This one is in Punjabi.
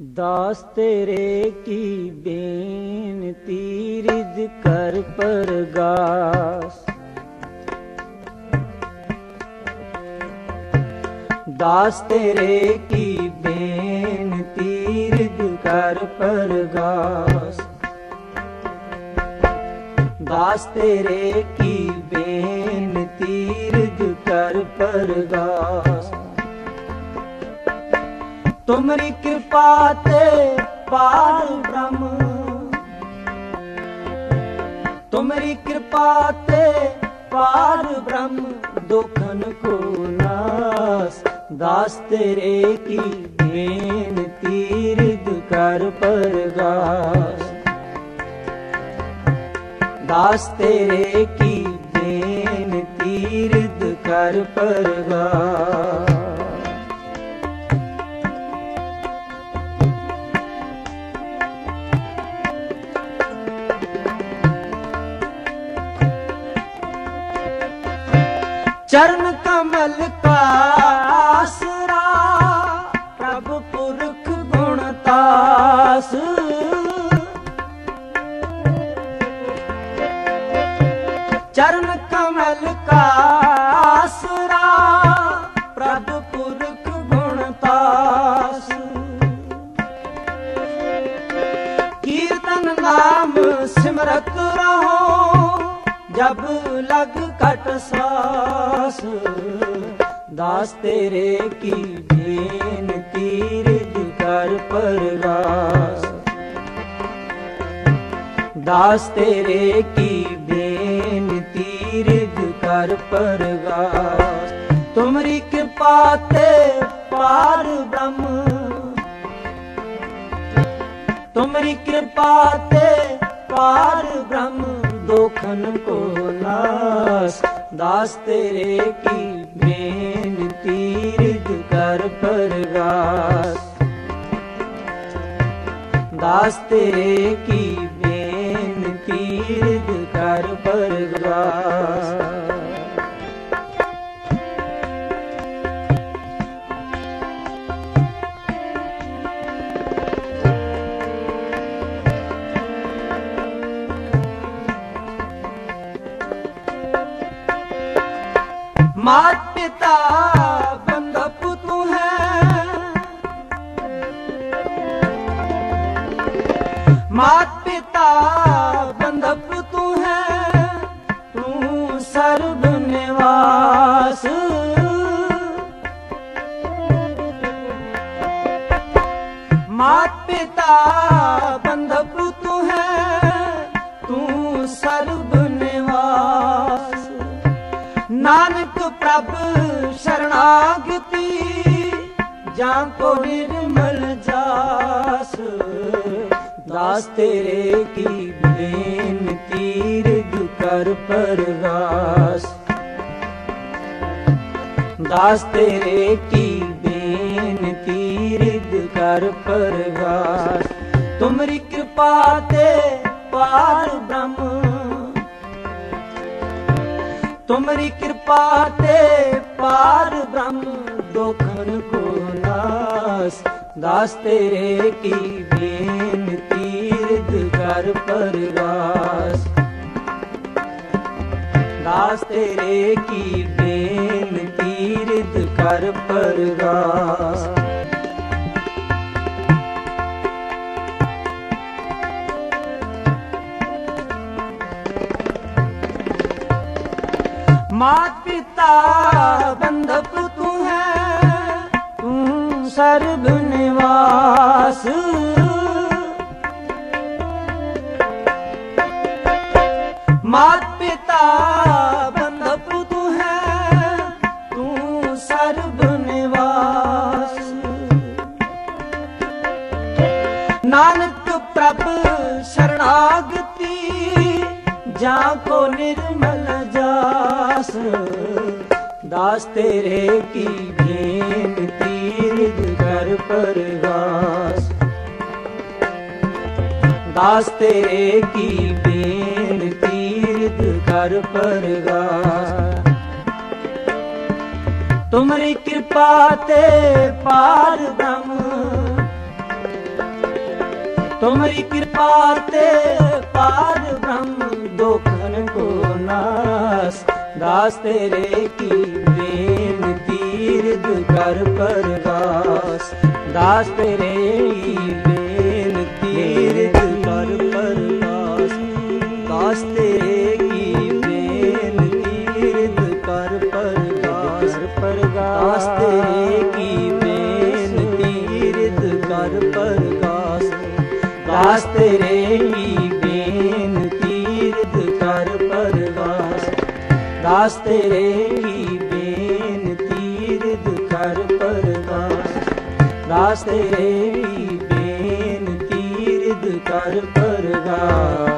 ਦਾਸ ਤੇਰੇ ਕੀ ਬੇਨਤੀ ਰਿਦ ਕਰ ਪਰਗਾਸ। ਦਾਸ ਤੇਰੇ ਕੀ ਬੇਨਤੀ ਰਿਦ ਕਰ ਪਰਗਾਸ। ਦਾਸ ਤੇਰੇ ਕੀ ਬੇਨਤੀ ਰਿਦ ਕਰ ਪਰਗਾਸ। ਤੁਮਰੀ ਕਿਰਪਾ ਤੇ ਪਾਰ ਬ੍ਰਹਮ। ਤੁਮਰੀ ਕਿਰਪਾ ਤੇ ਪਾਰ ਬ੍ਰਹਮ, ਦੁਖਨ ਕੋ ਨਾਸ। ਦਾਸ ਤੇਰੇ ਕੀ ਬੇਨਤੀ ਰਿਦ ਕਰ ਪਰਗਾਸ। ਦਾਸ ਤੇਰੇ ਕੀ ਬੇਨਤੀ ਰਿਦ ਕਰ ਪਰਗਾਸ। ਚਰਨ ਕਮਲ ਕਾ ਪ੍ਰਭ ਪੁਰਖ ਗੁਣ ਤਾਸ। ਚਰਨ ਕਮਲ ਕਾ ਪ੍ਰਭ ਪੁਰਖ ਗੁਣ ਤਾਸ। ਕੀਰਤਨ ਨਾਮ ਸਿਮਰਤ ਰਹੋ ਜਬ ਲਗ ਘਟ ਸਾਸ, ਦਾਸ ਤੇਰੇ ਕੀ ਬੇਨਤੀ ਰਿਦ ਕਰ ਪਰਗਾਸ ਦਾਸ ਤੇਰੇ ਕੀ ਬੇਨਤੀ ਰਿਦ ਕਰ ਪਰਗਾਸ ਤੁਮਰੀ ਕਿਰਪਾ ਤੇ ਪਾਰ ਬ੍ਰਹਮ, ਤੁਮਰੀ ਕਿਰਪਾ ਤੇ ਪਾਰ ਬ੍ਰਹਮ। ਦੋਖਨ ਕੋ ਨਾਸ, ਦਾਸ ਤੇਰੇ ਕੀ ਬੇਨਤੀ ਰਿਦ ਕਰ ਪਰਗਾਸ। ਦਾਸ ਤੇਰੇ ਕੀ ਬੇਨਤੀ ਰਿਦ ਕਰ ਪਰਗਾਸ। ਮਾਤ ਪਿਤਾ ਬੰਧਪ ਤੂੰ ਹੈ ਮਾਤ ਪਿਤਾ ਬੰਧਪ ਤੂੰ ਹੈ ਤੂੰ ਸਰਬ ਨਿਵਾਸ ਮਾਤ ਪਿਤਾ ਨਾਨਕ ਪ੍ਰਭ ਸ਼ਰਣਾਗਤੀ ਜਾਂ ਕੋ ਨਿਰਮਲ ਜਾਸ। ਦਾਸ ਤੇਰੇ ਕੀ ਬੇਨਤੀ ਰਿਦ ਕਰ ਪਰਗਾਸ ਦਾਸ ਤੇਰੇ ਕੀ ਬੇਨਤੀ ਰਿਦ ਕਰ ਪਰਗਾਸ ਤੁਮਰੀ ਕਿਰਪਾ ਤੇ ਪਾਰ ਬ੍ਰਹਮ ਤੁਮਰੀ ਕਿਰਪਾ ਤੇ ਪਾਰ ਬ੍ਰਹਮ ਦੋਖਨ ਕੋ ਨਾਸ। ਦਾਸ ਤੇਰੇ ਕੀ ਬੇਨਤੀ ਰਿਦ ਕਰ ਪਰਗਾਸ। ਦਾਸ ਤੇਰੇ ਕੀ ਬੇਨਤੀ ਰਿਦ ਕਰ ਪਰਗਾਸ। ਮਾਤ ਪਿਤਾ ਬੰਧਪ ਤੂੰ ਹੈ, ਤੂੰ ਸਰਬ ਨਿਵਾਸ। ਮਾਤ ਪਿਤਾ ਬੰਧਪ ਤੂੰ ਹੈ, ਤੂੰ ਸਰਬ ਨਿਵਾਸ। ਨਾਨਕ ਪ੍ਰਭ ਸ਼ਰਣਾਗਤੀ, ਜਾਂ ਕੋ ਨਿਰਮਲ ਜਾਸ ਦਾਸ ਤੇਰੇ ਕੀ ਬੇਨਤੀ ਰਿਦ ਕਰ ਪਰਗਾਸ। ਦਾਸ ਤੇਰੇ ਕੀ ਬੇਨਤੀ ਰਿਦ ਕਰ ਪਰਗਾਸ। ਤੁਮਰੀ ਕਿਰਪਾ ਤੇ ਪਾਰ ਬ੍ਰਹਮ ਤੁਮਰੀ ਕਿਰਪਾ ਤੇ ਪਾਰ ਬ੍ਰਹਮ ਦੋਖਨ ਕੋ ਨਾਸ। ਦਾਸ ਤੇਰੇ ਕੀ ਬੇਨਤੀ ਰਿਦ ਕਰ ਪਰਗਾਸ ਦਾਸ ਤੇਰੇ ਕੀ ਬੇਨਤੀ ਰਿਦ ਕਰ ਪਰਗਾਸ ਦਾਸ ਤੇਰੇ ਕੀ ਬੇਨਤੀ ਰਿਦ ਕਰ ਪਰਗਾਸ ਪਰਗਾਸ ਤੇਰੇ ਕੀ ਬੇਨਤੀ ਰਿਦ ਕਰ ਪਰਗਾਸ ਦਾਸ ਤੇਰੇ ਹੀ ਬੇਨਤੀ ਰਿਦ ਕਰ ਪਰਗਾਸ ਦਾਸ ਤੇਰੇ ਹੀ ਬੇਨਤੀ ਰਿਦ ਕਰ ਪਰਗਾਸ ਦਾਸ ਤੇਰੇ ਹੀ ਬੇਨਤੀ ਰਿਦ ਕਰ ਪਰਗਾਸ